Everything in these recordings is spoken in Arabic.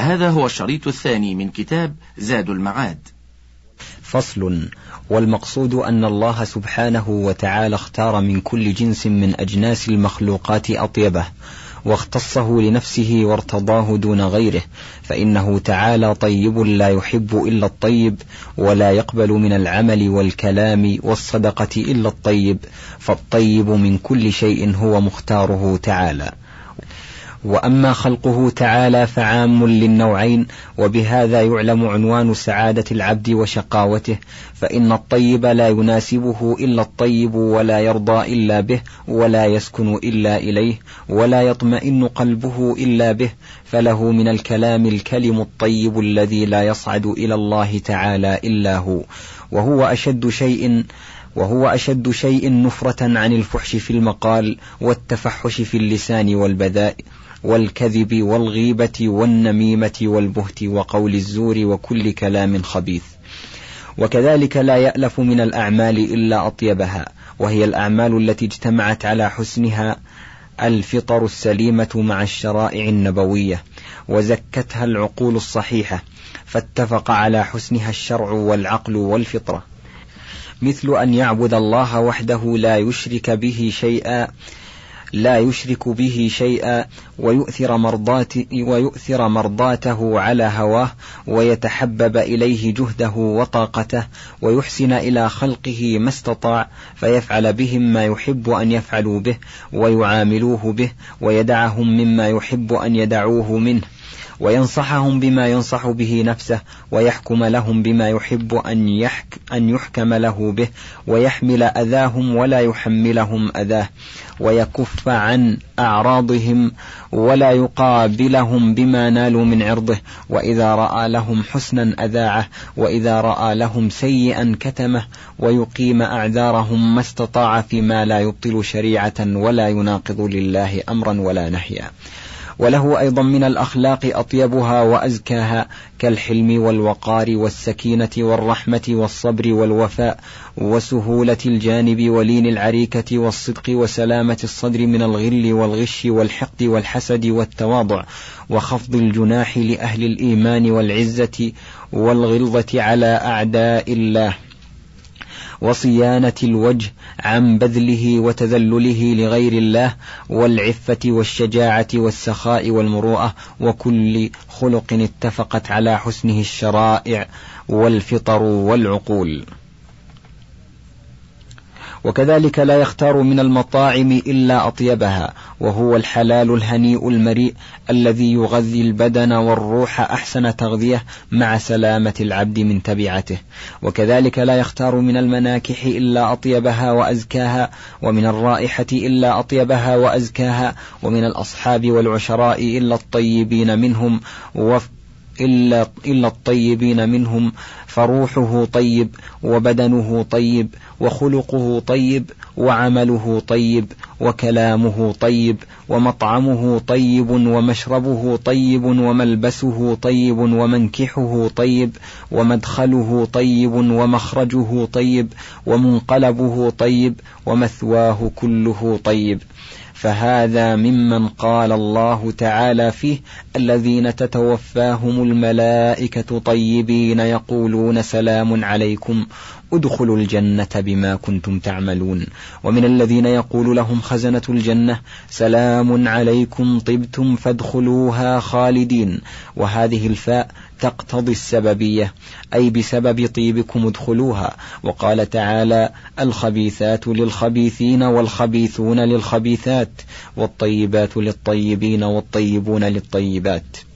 هذا هو الشريط الثاني من كتاب زاد المعاد. فصل. والمقصود أن الله سبحانه وتعالى اختار من كل جنس من أجناس المخلوقات أطيبه واختصه لنفسه وارتضاه دون غيره فإنه تعالى طيب لا يحب إلا الطيب ولا يقبل من العمل والكلام والصدقة إلا الطيب فالطيب من كل شيء هو مختاره تعالى. وأما خلقه تعالى فعام للنوعين وبهذا يعلم عنوان سعادة العبد وشقاوته فإن الطيب لا يناسبه إلا الطيب ولا يرضى إلا به ولا يسكن إلا إليه ولا يطمئن قلبه إلا به فله من الكلام الكلم الطيب الذي لا يصعد إلى الله تعالى إلا هو وهو أشد شيء وهو أشد شيء نفرة عن الفحش في المقال والتفحش في اللسان والبذاء. والكذب والغيبة والنميمة والبهت وقول الزور وكل كلام خبيث. وكذلك لا يألف من الأعمال إلا أطيبها وهي الأعمال التي اجتمعت على حسنها الفطر السليمة مع الشرائع النبوية وزكتها العقول الصحيحة فاتفق على حسنها الشرع والعقل والفطرة. مثل أن يعبد الله وحده لا يشرك به شيئا لا يشرك به شيئا ويؤثر مرضات ويؤثر مرضاته على هواه ويتحبب إليه جهده وطاقته ويحسن إلى خلقه ما استطاع فيفعل بهم ما يحب أن يفعلوا به ويعاملوه به ويدعهم مما يحب أن يدعوه منه. وينصحهم بما ينصح به نفسه ويحكم لهم بما يحب أن, يحك أن يحكم له به ويحمل أذاهم ولا يحملهم أذاه ويكف عن أعراضهم ولا يقابلهم بما نالوا من عرضه. وإذا رأى لهم حسنا أذاعه وإذا رأى لهم سيئا كتمه ويقيم أعذارهم ما استطاع فيما لا يبطل شريعة ولا يناقض لله أمرا ولا نهيا. وله أيضا من الأخلاق أطيبها وأزكاها كالحلم والوقار والسكينة والرحمة والصبر والوفاء وسهولة الجانب ولين العريكة والصدق وسلامة الصدر من الغل والغش والحقد والحسد والتواضع وخفض الجناح لأهل الإيمان والعزة والغلظة على أعداء الله. وصيانة الوجه عن بذله وتذلله لغير الله والعفة والشجاعة والسخاء والمروءة وكل خلق اتفقت على حسنه الشرائع والفطر والعقول. وكذلك لا يختار من المطاعم إلا أطيبها وهو الحلال الهنيء المريء الذي يغذي البدن والروح أحسن تغذية مع سلامة العبد من تبعته. وكذلك لا يختار من المناكح إلا أطيبها وأزكاها ومن الرائحة إلا أطيبها وأزكاها ومن الأصحاب والعشراء إلا الطيبين منهم إلا, إلا الطيبين منهم فروحه طيب وبدنه طيب وخلقه طيب وعمله طيب وكلامه طيب ومطعمه طيب ومشربه طيب وملبسه طيب ومنكحه طيب ومدخله طيب ومخرجه طيب ومنقلبه طيب ومثواه كله طيب. فهذا ممن قال الله تعالى فيه الذين تتوفاهم الملائكة طيبين يقولون سلام عليكم ادخلوا الجنة بما كنتم تعملون. ومن الذين يقول لهم خزنة الجنة سلام عليكم طبتم فادخلوها خالدين. وهذه الفاء تقتضي السببية أي بسبب طيبكم ادخلوها. وقال تعالى الخبيثات للخبيثين والخبيثون للخبيثات والطيبات للطيبين والطيبون للطيبات.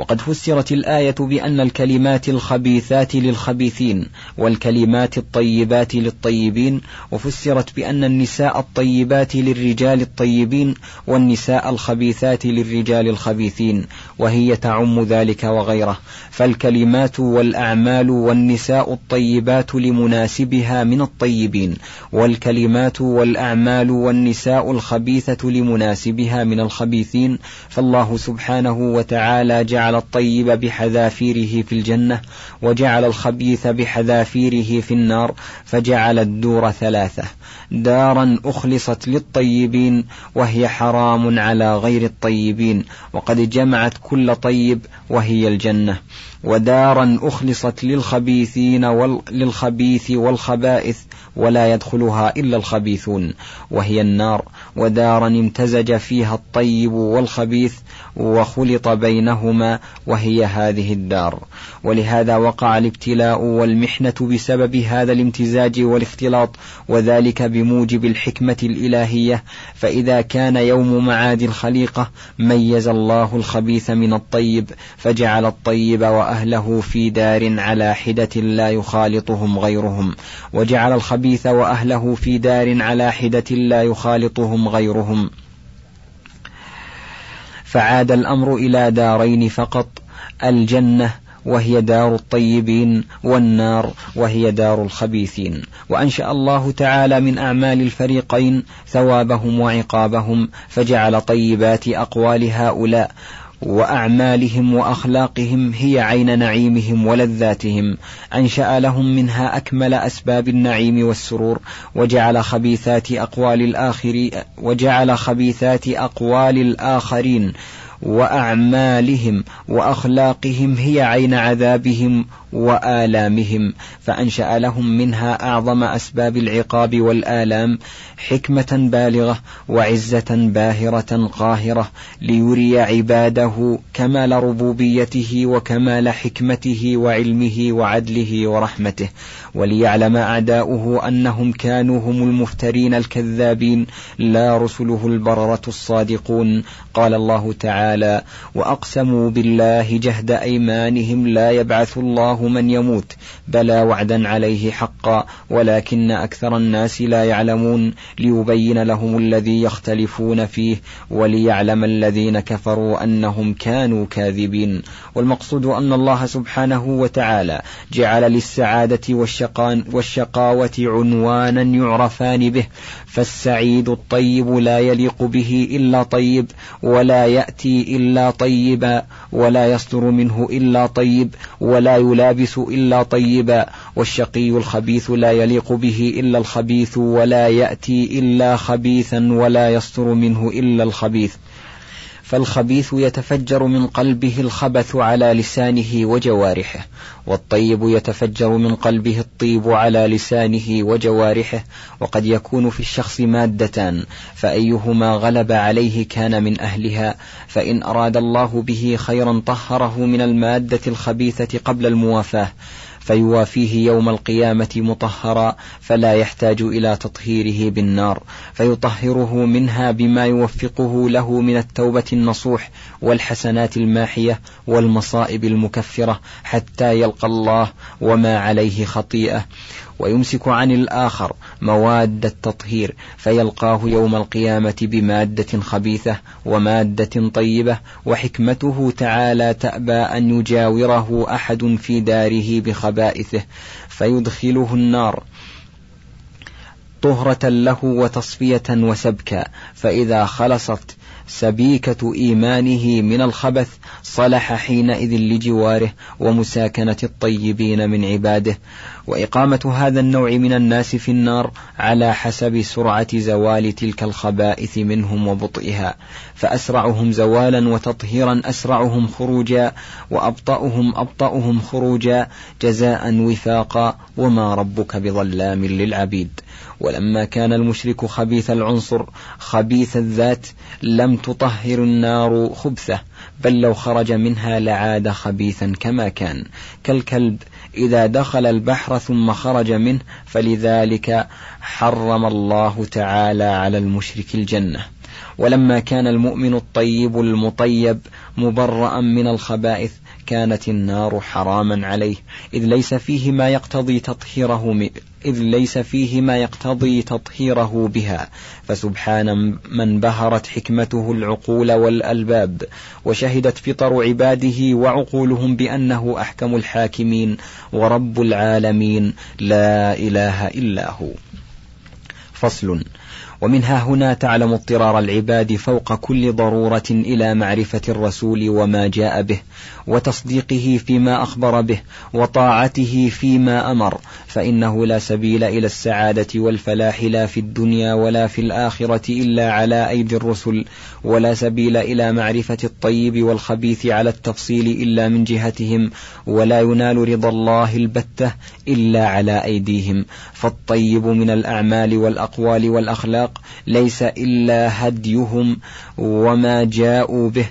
وقد فسرت الآية بأن الكلمات الخبيثات للخبيثين والكلمات الطيبات للطيبين وفسرت بأن النساء الطيبات للرجال الطيبين والنساء الخبيثات للرجال الخبيثين وهي تعم ذلك وغيره. فالكلمات والأعمال والنساء الطيبات لمناسبها من الطيبين والكلمات والأعمال والنساء الخبيثة لمناسبها من الخبيثين. فالله سبحانه وتعالى جعل جعل الطيب بحذافيره في الجنة وجعل الخبيث بحذافيره في النار فجعل الدور ثلاثة. دارا أخلصت للطيبين وهي حرام على غير الطيبين وقد جمعت كل طيب وهي الجنة. ودارا أخلصت للخبيثين وال... للخبيث والخبائث ولا يدخلها إلا الخبيثون. وهي النار. ودارا امتزج فيها الطيب والخبيث وخلط بينهما وهي هذه الدار. ولهذا وقع الابتلاء والمحنة بسبب هذا الامتزاج والاختلاط وذلك بموجب الحكمة الإلهية. فإذا كان يوم معاد الخليقة ميز الله الخبيث من الطيب فجعل الطيب وأهله في دار على حدة لا يخالطهم غيرهم وجعل الخبيث وأهله في دار على حدة لا يخالطهم غيرهم. فعاد الأمر إلى دارين فقط الجنة وهي دار الطيبين والنار وهي دار الخبيثين. وأنشأ الله تعالى من أعمال الفريقين ثوابهم وعقابهم فجعل طيبات أقوال هؤلاء وأعمالهم وأخلاقهم هي عين نعيمهم ولذاتهم. أنشأ لهم منها أكمل أسباب النعيم والسرور وجعل خبيثات أقوال الآخرين وجعل خبيثات أقوال الآخرين. وأعمالهم وأخلاقهم هي عين عذابهم وآلامهم. فأنشأ لهم منها أعظم أسباب العقاب والآلام حكمة بالغة وعزة باهرة قاهرة ليري عباده كمال ربوبيته وكمال حكمته وعلمه وعدله ورحمته وليعلم أعداؤه أنهم كانوا هم المفترين الكذابين لا رسله البررة الصادقون. قال الله تعالى وأقسموا بالله جهد أيمانهم لا يبعث الله من يموت. بلى وعدا عليه حقا ولكن أكثر الناس لا يعلمون. ليبين لهم الذي يختلفون فيه وليعلم الذين كفروا أنهم كانوا كاذبين. والمقصود أن الله سبحانه وتعالى جعل للسعادة والشقان والشقاوة عنوانا يعرفان به. فالسعيد الطيب لا يليق به إلا طيب ولا يأتي إلا طيبا ولا يصدر منه إلا طيب ولا يلابس إلا طيبا والشقي الخبيث لا يليق به إلا الخبيث ولا يأتي إلا خبيثا ولا يصدر منه إلا الخبيث. فالخبيث يتفجر من قلبه الخبث على لسانه وجوارحه والطيب يتفجر من قلبه الطيب على لسانه وجوارحه وقد يكون في الشخص مادتان فأيهما غلب عليه كان من أهلها فإن أراد الله به خيرا طهره من المادة الخبيثة قبل الموافاة فيوافيه يوم القيامة مطهرا فلا يحتاج إلى تطهيره بالنار فيطهره منها بما يوفقه له من التوبة النصوح والحسنات الماحية والمصائب المكفرة حتى يلقى الله وما عليه خطيئة. ويمسك عن الآخر مواد التطهير فيلقاه يوم القيامة بمادة خبيثة ومادة طيبة وحكمته تعالى تأبى أن يجاوره أحد في داره بخبائثه فيدخله النار طهرة له وتصفية وسبكا فإذا خلصت سبيكة إيمانه من الخبث صلح حينئذ لجواره ومساكنة الطيبين من عباده. وإقامة هذا النوع من الناس في النار على حسب سرعة زوال تلك الخبائث منهم وبطئها. فأسرعهم زوالا وتطهيرا أسرعهم خروجا وأبطأهم أبطأهم خروجا جزاء وفاقا وما ربك بظلام للعبيد. ولما كان المشرك خبيث العنصر خبيث الذات لم تطهر النار خبثه بل لو خرج منها لعاد خبيثا كما كان. كالكلب إذا دخل البحر ثم خرج منه فلذلك حرم الله تعالى على المشرك الجنة. ولما كان المؤمن الطيب المطيب مبرأ من الخبائث كانت النار حراما عليه إذ ليس فيه ما يقتضي تطهيره إذ ليس فيه ما يقتضي تطهيره بها. فسبحان من بهرت حكمته العقول والألباب وشهدت فطر عباده وعقولهم بأنه أحكم الحاكمين ورب العالمين لا إله إلا هو. فصل. ومنها هنا تعلم اضطرار العباد فوق كل ضرورة إلى معرفة الرسول وما جاء به وتصديقه فيما أخبر به وطاعته فيما أمر فإنه لا سبيل إلى السعادة والفلاح لا في الدنيا ولا في الآخرة إلا على أيدي الرسل ولا سبيل إلى معرفة الطيب والخبيث على التفصيل إلا من جهتهم ولا ينال رضا الله البتة إلا على أيديهم فالطيب من الأعمال والأقوال والأخلاق ليس إلا هديهم وما جاءوا به.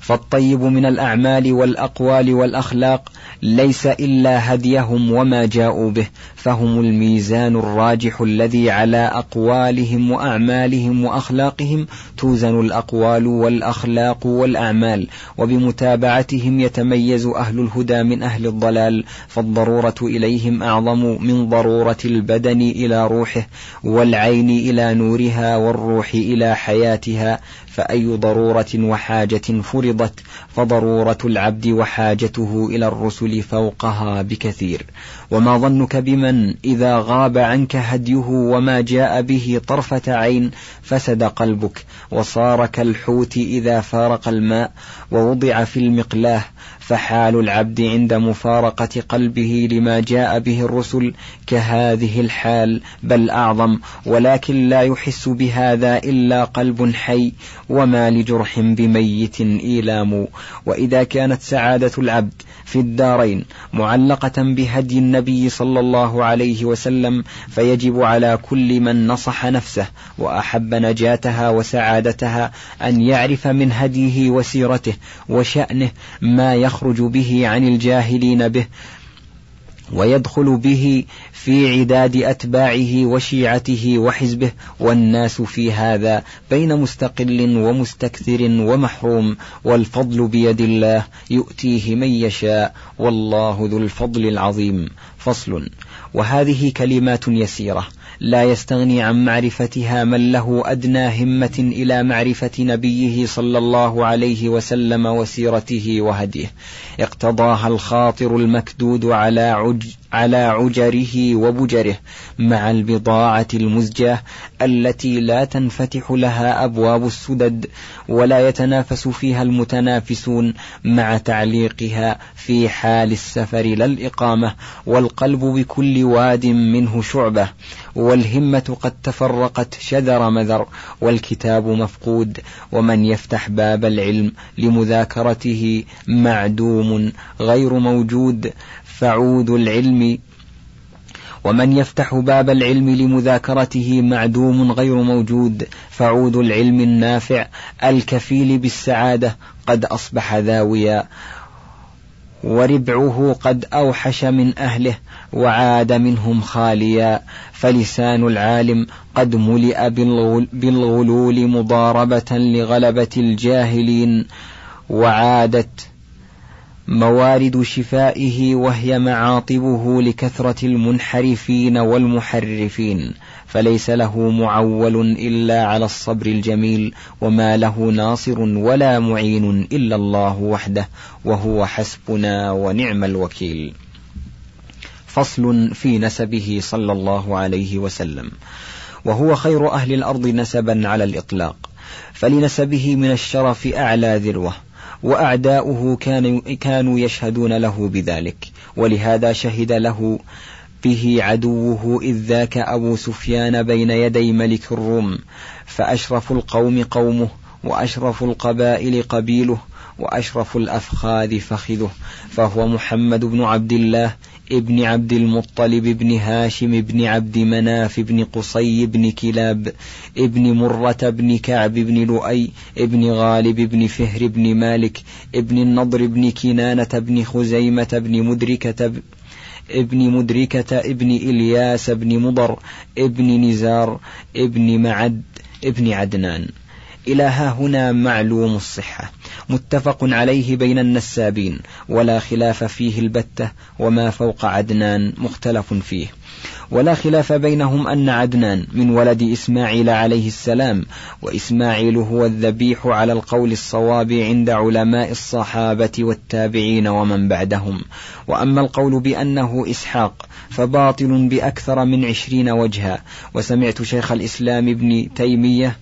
فالطيب من الأعمال والأقوال والأخلاق ليس إلا هديهم وما جاءوا به فهم الميزان الراجح الذي على أقوالهم وأعمالهم وأخلاقهم توزن الأقوال والأخلاق والأعمال وبمتابعتهم يتميز أهل الهدى من أهل الضلال فالضرورة إليهم أعظم من ضرورة البدن إلى روحه والعين إلى نورها والروح إلى حياتها فأي ضرورة وحاجة فرضت فضرورة العبد وحاجته إلى الرسل فوقها بكثير. وما ظنك بمن إذا غاب عنك هديه وما جاء به طرفة عين فسد قلبك وصار كالحوت إذا فارق الماء ووضع في المقلاه فحال العبد عند مفارقة قلبه لما جاء به الرسل كهذه الحال بل أعظم ولكن لا يحس بهذا إلا قلب حي وما لجرح بميت إيلام. وإذا كانت سعادة العبد في الدارين معلقة بهدي النبي صلى الله عليه وسلم فيجب على كل من نصح نفسه وأحب نجاتها وسعادتها أن يعرف من هديه وسيرته وشأنه ما يخرج به عن الجاهلين به ويدخل به في عداد أتباعه وشيعته وحزبه والناس في هذا بين مستقل ومستكثر ومحروم والفضل بيد الله يؤتيه من يشاء والله ذو الفضل العظيم. فصل. وهذه كلمات يسيرة. لا يستغني عن معرفتها من له أدنى همة إلى معرفة نبيه صلى الله عليه وسلم وسيرته وهديه. اقتضاها الخاطر المكدود على عج على عجره وبجره مع البضاعة المزجاة التي لا تنفتح لها أبواب السدد ولا يتنافس فيها المتنافسون مع تعليقها في حال السفر لا الإقامة والقلب بكل واد منه شعبة والهمة قد تفرقت شذر مذر والكتاب مفقود ومن يفتح باب العلم لمذاكرته معدوم غير موجود فعود العلم. ومن يفتح باب العلم لمذاكرته معدوم غير موجود. فعود العلم النافع الكفيل بالسعادة قد أصبح ذاويا. وربعه قد أوحش من أهله وعاد منهم خاليا. فلسان العالم قد ملئ بالغلول مضاربة لغلبة الجاهلين. وعادت موارد شفائه وهي معاطبه لكثرة المنحرفين والمحرفين فليس له معول إلا على الصبر الجميل وما له ناصر ولا معين إلا الله وحده وهو حسبنا ونعم الوكيل. فصل في نسبه صلى الله عليه وسلم. وهو خير أهل الأرض نسبا على الإطلاق. فلنسبه من الشرف أعلى ذروة. وأعداؤه كانوا, يشهدون له بذلك. ولهذا شهد له به عدوه إذ ذاك أبو سفيان بين يدي ملك الروم فأشرف القوم قومه وأشرف القبائل قبيله وأشرف الأفخاذ فخذه فهو محمد بن عبد الله ابن عبد المطلب بن هاشم بن عبد مناف بن قصي بن كلاب ابن مرة بن كعب بن لؤي ابن غالب بن فهر بن مالك ابن النضر بن كنانة بن خزيمة بن مدركة ابن مدركة ابن إلياس بن مضر ابن نزار ابن معد ابن عدنان. إلى ها هنا معلوم الصحة. متفق عليه بين النسابين ولا خلاف فيه البتة وما فوق عدنان مختلف فيه. ولا خلاف بينهم أن عدنان من ولد إسماعيل عليه السلام وإسماعيل هو الذبيح على القول الصواب عند علماء الصحابة والتابعين ومن بعدهم. وأما القول بأنه إسحاق فباطل بأكثر من عشرين وجها. وسمعت شيخ الإسلام ابن تيمية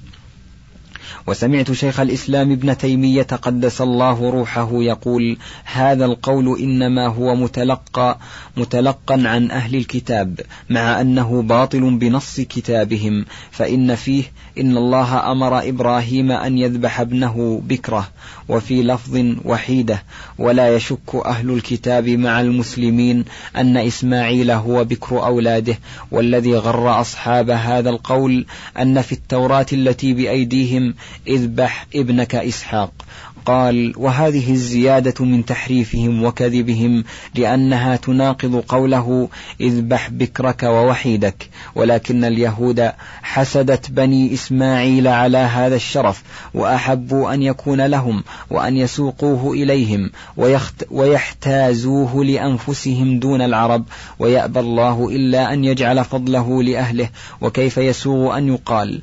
وسمعت شيخ الإسلام ابن تيمية قدس الله روحه يقول هذا القول إنما هو متلقى متلقا عن أهل الكتاب مع أنه باطل بنص كتابهم فإن فيه إن الله أمر إبراهيم أن يذبح ابنه بكرة وفي لفظ وحيدة ولا يشك أهل الكتاب مع المسلمين أن إسماعيل هو بكر أولاده والذي غر أصحاب هذا القول أن في التوراة التي بأيديهم إذبح ابنك إسحاق. قال وهذه الزيادة من تحريفهم وكذبهم لأنها تناقض قوله اذبح بكرك ووحيدك ولكن اليهود حسدت بني إسماعيل على هذا الشرف وأحبوا أن يكون لهم وأن يسوقوه إليهم ويخت ويحتازوه لأنفسهم دون العرب ويأبى الله إلا أن يجعل فضله لأهله وكيف يسوغ أن يقال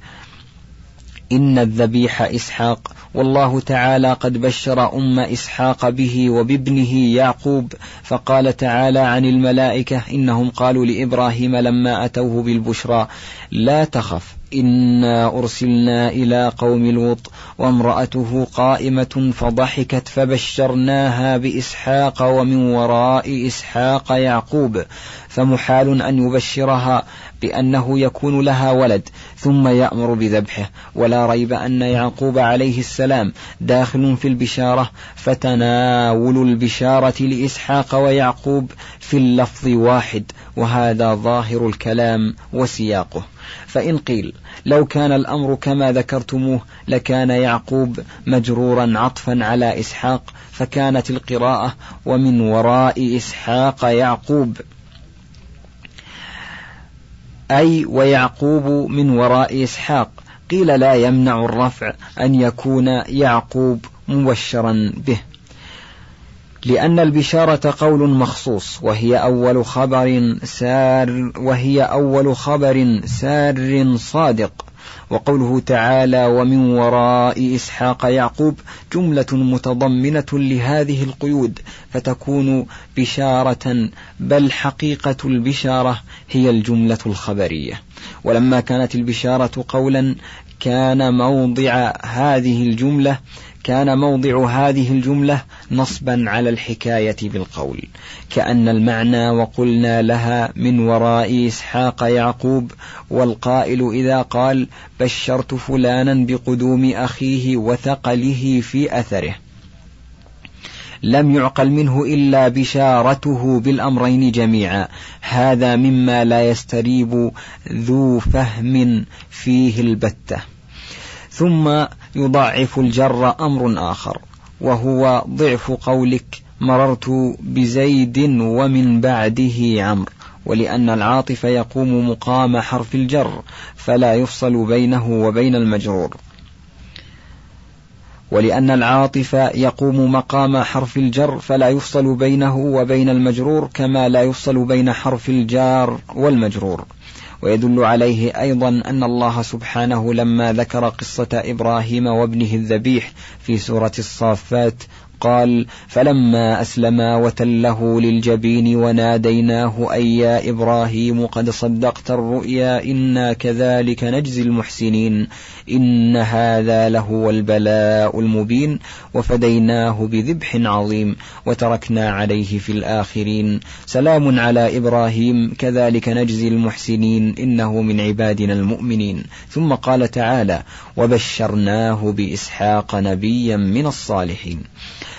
إن الذبيح إسحاق والله تعالى قد بشر أم إسحاق به وبابنه يعقوب فقال تعالى عن الملائكة إنهم قالوا لإبراهيم لما أتوه بالبشرى لا تخف إنا أرسلنا إلى قوم لوط وامرأته قائمة فضحكت فبشرناها بإسحاق ومن وراء إسحاق يعقوب فمحال أن يبشرها بأنه يكون لها ولد ثم يأمر بذبحه ولا ريب أن يعقوب عليه السلام داخل في البشارة فتناول البشارة لإسحاق ويعقوب في اللفظ واحد وهذا ظاهر الكلام وسياقه فإن قيل لو كان الأمر كما ذكرتموه لكان يعقوب مجرورا عطفا على إسحاق فكانت القراءة ومن وراء إسحاق يعقوب. أي ويعقوب من وراء إسحاق. قيل لا يمنع الرفع أن يكون يعقوب مبشرا به. لأن البشارة قول مخصوص وهي أول خبر سار وهي أول خبر سار صادق. وقوله تعالى ومن وراء إسحاق يعقوب جملة متضمنة لهذه القيود فتكون بشارة بل حقيقة البشارة هي الجملة الخبرية ولما كانت البشارة قولا كان موضع هذه الجملة كان موضع هذه الجملة نصبا على الحكاية بالقول كأن المعنى وقلنا لها من وراء إسحاق يعقوب والقائل إذا قال بشرت فلانا بقدوم أخيه وثقله في أثره لم يعقل منه إلا بشارته بالأمرين جميعا. هذا مما لا يستريب ذو فهم فيه البتة. ثم يضاعف الجر أمر آخر وهو ضعف قولك مررت بزيد ومن بعده عمرو. ولأن العاطف يقوم مقام حرف الجر فلا يفصل بينه وبين المجرور. ولأن العاطف يقوم مقام حرف الجر فلا يفصل بينه وبين المجرور كما لا يفصل بين حرف الجار والمجرور. ويدل عليه أيضا أن الله سبحانه لما ذكر قصة إبراهيم وابنه الذبيح في سورة الصافات قال فلما أسلما وتله للجبين وناديناه أي يا إبراهيم قد صدقت الرؤيا إنا كذلك نجزي المحسنين. إن هذا لهو البلاء المبين وفديناه بذبح عظيم وتركنا عليه في الآخرين. سلام على إبراهيم كذلك نجزي المحسنين إنه من عبادنا المؤمنين. ثم قال تعالى وبشرناه بإسحاق نبيا من الصالحين.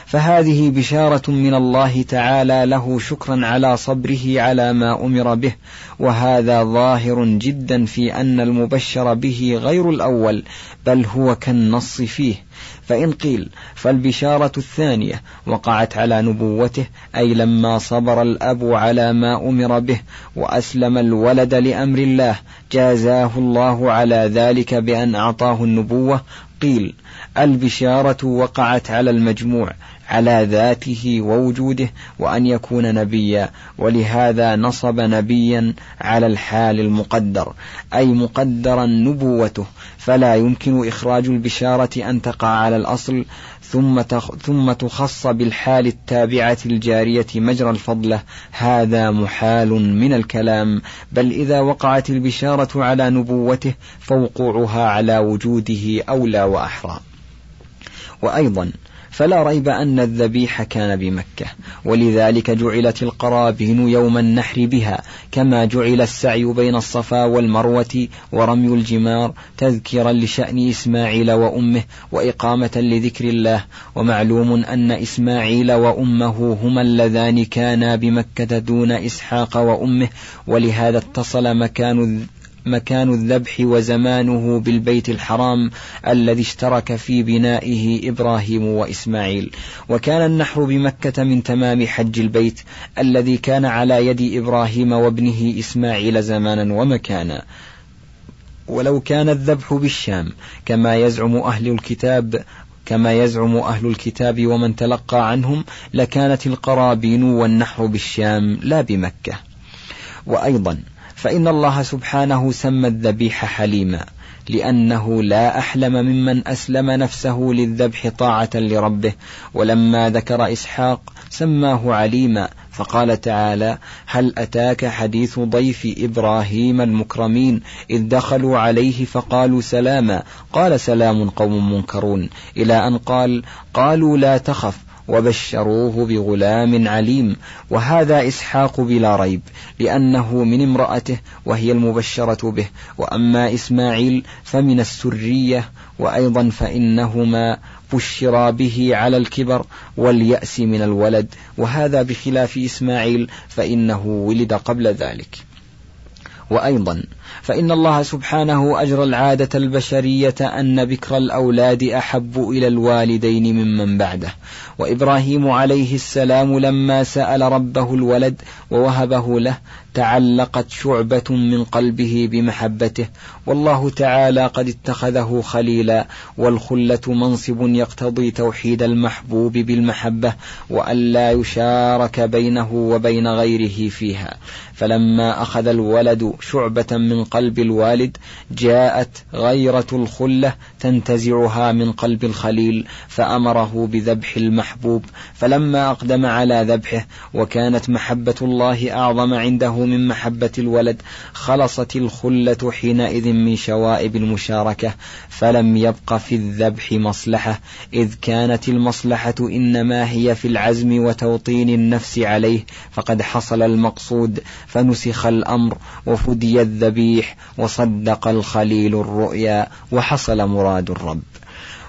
فهذه بشارة من الله تعالى له شكرا على صبره على ما أمر به وهذا ظاهر جدا في أن المبشر به غير الأول بل هو كالنص فيه. فإن قيل فالبشارة الثانية وقعت على نبوته أي لما صبر الأب على ما أمر به وأسلم الولد لأمر الله جازاه الله على ذلك بأن أعطاه النبوة قيل البشارة وقعت على المجموع على ذاته ووجوده وأن يكون نبيا ولهذا نصب نبيا على الحال المقدر أي مقدرا نبوته فلا يمكن إخراج البشارة أن تقع على الأصل ثم ثم تخص بالحال التابعة الجارية مجرى الفضلة هذا محال من الكلام بل إذا وقعت البشارة على نبوته فوقوعها على وجوده أولى وأحرى. وأيضا فلا ريب أن الذبيح كان بمكة ولذلك جعلت القرابين يوم النحر بها كما جعل السعي بين الصفا والمروة ورمي الجمار تذكرا لشأن إسماعيل وأمه وإقامة لذكر الله ومعلوم أن إسماعيل وأمه هما اللذان كانا بمكة دون إسحاق وأمه ولهذا اتصل مكان مكان الذبح وزمانه بالبيت الحرام الذي اشترك في بنائه إبراهيم وإسماعيل. وكان النحر بمكة من تمام حج البيت الذي كان على يد إبراهيم وابنه إسماعيل زمانا ومكانا. ولو كان الذبح بالشام كما يزعم أهل الكتاب كما يزعم أهل الكتاب ومن تلقى عنهم لكانت القرابين والنحر بالشام لا بمكة. وأيضا فإن الله سبحانه سمى الذبيح حليما لأنه لا أحلم ممن أسلم نفسه للذبح طاعة لربه. ولما ذكر إسحاق سماه عليما فقال تعالى هل أتاك حديث ضيف إبراهيم المكرمين إذ دخلوا عليه فقالوا سلاما؟ قال سلام قوم منكرون. إلى أن قال قالوا لا تخف وبشروه بغلام عليم وهذا إسحاق بلا ريب لأنه من امرأته وهي المبشرة به. وأما إسماعيل فمن السرية وأيضا فإنهما بشرا به على الكبر واليأس من الولد. وهذا بخلاف إسماعيل فإنه ولد قبل ذلك. وأيضا فإن الله سبحانه أجرى العادة البشرية أن بكر الأولاد أحب إلى الوالدين ممن بعده. وإبراهيم عليه السلام لما سأل ربه الولد ووهبه له تعلقت شعبة من قلبه بمحبته. والله تعالى قد اتخذه خليلا. والخلة منصب يقتضي توحيد المحبوب بالمحبة وأن لا يشارك بينه وبين غيره فيها. فلما أخذ الولد شعبة من قلب الوالد جاءت غيرة الخلة تنتزعها من قلب الخليل فأمره بذبح المحبوب. فلما أقدم على ذبحه وكانت محبة الله أعظم عنده من محبة الولد خلصت الخلة حينئذ من شوائب المشاركة فلم يبق في الذبح مصلحة إذ كانت المصلحة إنما هي في العزم وتوطين النفس عليه فقد حصل المقصود فنسخ الأمر وفدي الذبيح وصدق الخليل الرؤيا وحصل مراد الرب.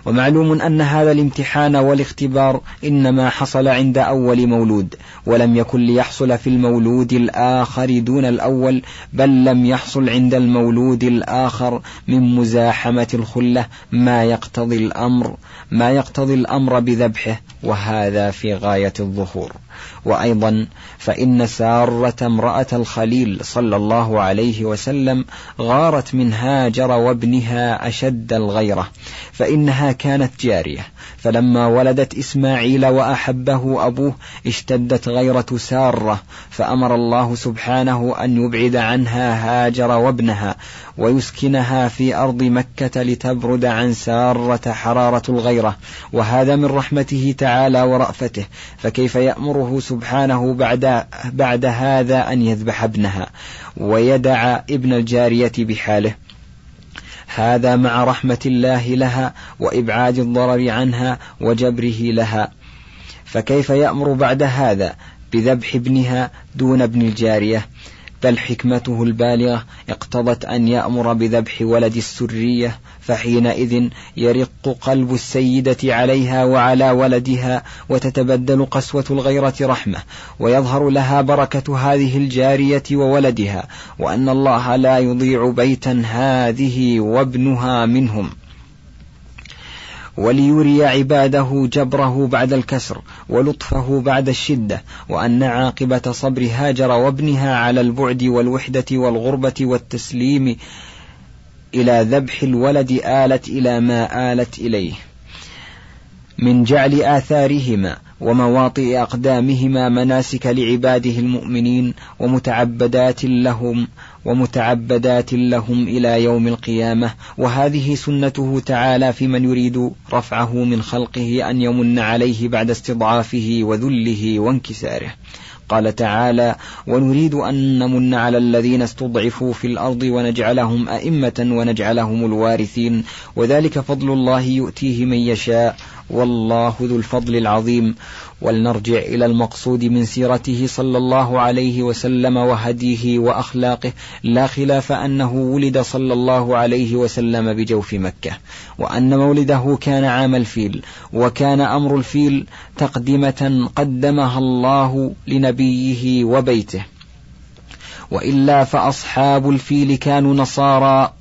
ومعلوم أن هذا الامتحان والاختبار إنما حصل عند أول مولود ولم يكن ليحصل في المولود الآخر دون الأول بل لم يحصل عند المولود الآخر من مزاحمة الخلة ما يقتضي الأمر ما يقتضي الأمر بذبحه وهذا في غاية الظهور. وأيضا فإن سارة امرأة الخليل صلى الله عليه وسلم غارت من هاجر وابنها أشد الغيرة فإنها كانت جارية. فلما ولدت إسماعيل وأحبه أبوه اشتدت غيرة سارة فأمر الله سبحانه أن يبعد عنها هاجر وابنها ويسكنها في أرض مكة لتبرد عن سارة حرارة الغيرة. وهذا من رحمته تعالى ورأفته. فكيف يأمره سبحانه بعد, بعد هذا أن يذبح ابنها؟ ويدع ابن الجارية بحاله. هذا مع رحمة الله لها وإبعاد الضرر عنها وجبره لها. فكيف يأمر بعد هذا بذبح ابنها دون ابن الجارية؟ بل حكمته البالغة اقتضت أن يأمر بذبح ولد السرية فحينئذ يرق قلب السيدة عليها وعلى ولدها وتتبدل قسوة الغيرة رحمة ويظهر لها بركة هذه الجارية وولدها وأن الله لا يضيع بيتا هذه وابنها منهم. وليري عباده جبره بعد الكسر ولطفه بعد الشدة وأن عاقبة صبر هاجر وابنها على البعد والوحدة والغربة والتسليم إلى ذبح الولد آلت إلى ما آلت إليه. من جعل آثارهما ومواطئ أقدامهما مناسك لعباده المؤمنين ومتعبدات لهم ومتعبدات لهم إلى يوم القيامة. وهذه سنته تعالى في من يريد رفعه من خلقه أن يمن عليه بعد استضعافه وذله وانكساره. قال تعالى ونريد أن نمن على الذين استضعفوا في الأرض ونجعلهم أئمة ونجعلهم الوارثين. وذلك فضل الله يؤتيه من يشاء والله ذو الفضل العظيم. ولنرجع إلى المقصود من سيرته صلى الله عليه وسلم وهديه وأخلاقه. لا خلاف أنه ولد صلى الله عليه وسلم بجوف مكة وأن مولده كان عام الفيل وكان أمر الفيل تقدمة قدمها الله لنبيه وبيته. وإلا فأصحاب الفيل كانوا نصارى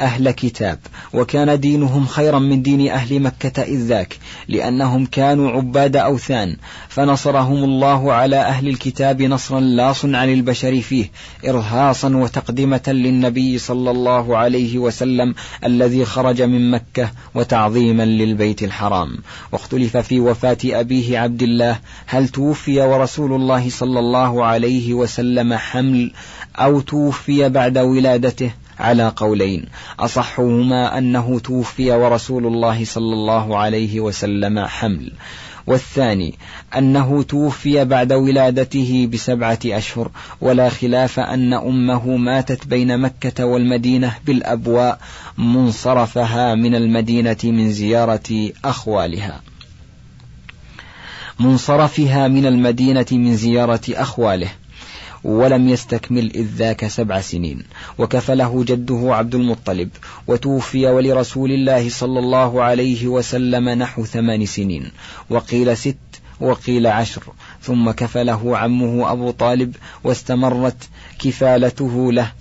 أهل كتاب وكان دينهم خيرا من دين أهل مكة إذ ذاك لأنهم كانوا عباد أوثان فنصرهم الله على أهل الكتاب نصرا لا صنع للبشر فيه إرهاصا وتقدمة للنبي صلى الله عليه وسلم الذي خرج من مكة وتعظيما للبيت الحرام. واختلف في وفاة أبيه عبد الله هل توفي ورسول الله صلى الله عليه وسلم حمل أو توفي بعد ولادته؟ على قولين. أصحهما أنه توفي ورسول الله صلى الله عليه وسلم حمل. والثاني أنه توفي بعد ولادته بسبعة أشهر ولا خلاف أن أمه ماتت بين مكة والمدينة بالأبواء منصرفها من المدينة من زيارة أخوالها. منصرفها من المدينة من زيارة أخواله. ولم يستكمل إذ ذاك سبع سنين. وكفله جده عبد المطلب وتوفي ولرسول الله صلى الله عليه وسلم نحو ثمان سنين. وقيل ست وقيل عشر. ثم كفله عمه أبو طالب واستمرت كفالته له.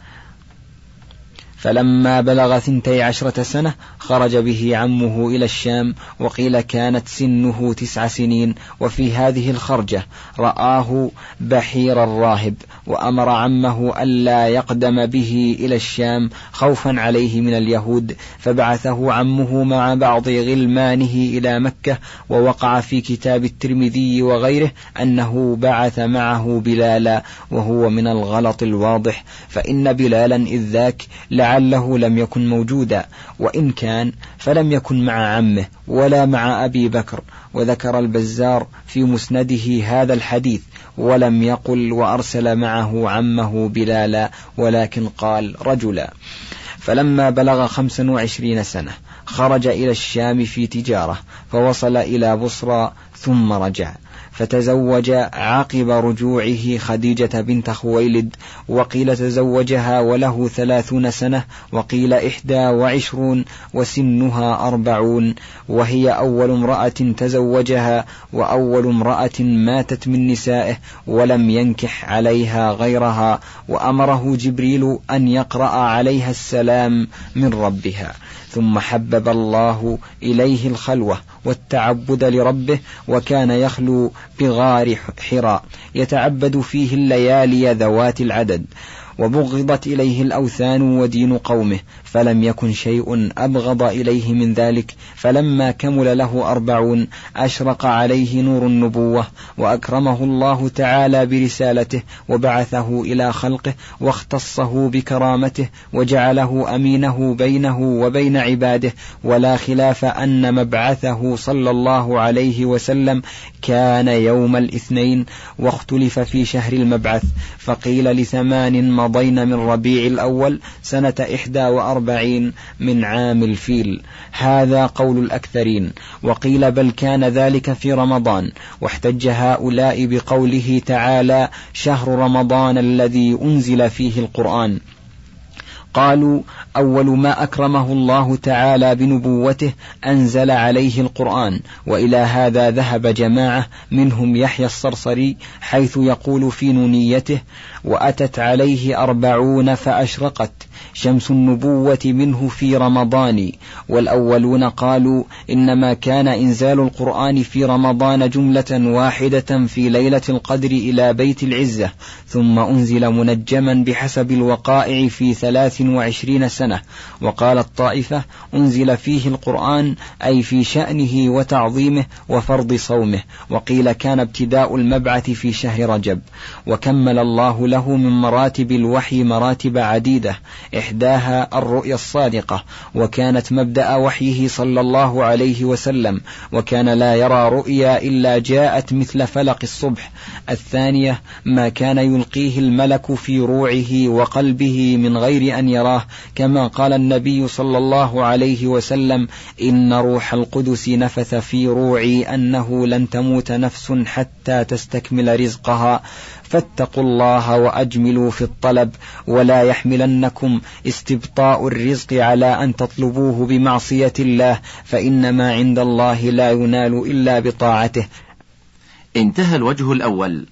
فلما بلغ ثنتي عشرة سنة خرج به عمه إلى الشام وقيل كانت سنه تسع سنين وفي هذه الخرجة رآه بحير الراهب وأمر عمه ألا يقدم به إلى الشام خوفا عليه من اليهود فبعثه عمه مع بعض غلمانه إلى مكة ووقع في كتاب الترمذي وغيره أنه بعث معه بلالا وهو من الغلط الواضح فإن بلالا إذ ذاك لعله لم يكن موجودا وإن كان فلم يكن مع عمه ولا مع أبي بكر وذكر البزار في مسنده هذا الحديث ولم يقل وأرسل معه عمه بلالا ولكن قال رجلا. فلما بلغ خمسا وعشرين سنة خرج إلى الشام في تجارة فوصل إلى بصرى ثم رجع فتزوج عقب رجوعه خديجة بنت خويلد وقيل تزوجها وله ثلاثون سنة وقيل إحدى وعشرون وسنها أربعون وهي أول امرأة تزوجها وأول امرأة ماتت من نسائه ولم ينكح عليها غيرها وأمره جبريل أن يقرأ عليها السلام من ربها. ثم حبب الله إليه الخلوة والتعبد لربه وكان يخلو بغار حراء يتعبد فيه الليالي ذوات العدد. وبغضت إليه الأوثان ودين قومه فلم يكن شيء أبغض إليه من ذلك فلما كمل له أربعون أشرق عليه نور النبوة وأكرمه الله تعالى برسالته وبعثه إلى خلقه واختصه بكرامته وجعله أمينه بينه وبين عباده ولا خلاف أن مبعثه صلى الله عليه وسلم كان يوم الاثنين واختلف في شهر المبعث فقيل لثمان مضين من ربيع الأول سنة إحدى وأربعين من عام الفيل. هذا قول الأكثرين. وقيل بل كان ذلك في رمضان. واحتج هؤلاء بقوله تعالى شهر رمضان الذي أنزل فيه القرآن. قالوا أول ما أكرمه الله تعالى بنبوته أنزل عليه القرآن وإلى هذا ذهب جماعة منهم يحيى الصرصري حيث يقول في نونيته وأتت عليه أربعون فأشرقت شمس النبوة منه في رمضان والأولون قالوا إنما كان إنزال القرآن في رمضان جملة واحدة في ليلة القدر إلى بيت العزة ثم أنزل منجما بحسب الوقائع في ثلاث وعشرين سنة. وقالت طائفة أنزل فيه القرآن أي في شأنه وتعظيمه وفرض صومه. وقيل كان ابتداء المبعث في شهر رجب. وكمل الله له من مراتب الوحي مراتب عديدة إحداها الرؤيا الصادقة. وكانت مبدأ وحيه صلى الله عليه وسلم. وكان لا يرى رؤيا إلا جاءت مثل فلق الصبح. الثانية ما كان يلقيه الملك في روعه وقلبه من غير أن يراه كما قال النبي صلى الله عليه وسلم إن روح القدس نفث في روعي أنه لن تموت نفس حتى تستكمل رزقها. فاتقوا الله وأجملوا في الطلب ولا يحملنكم استبطاء الرزق على أن تطلبوه بمعصية الله فإن ما عند الله لا ينال إلا بطاعته. انتهى الوجه الأول.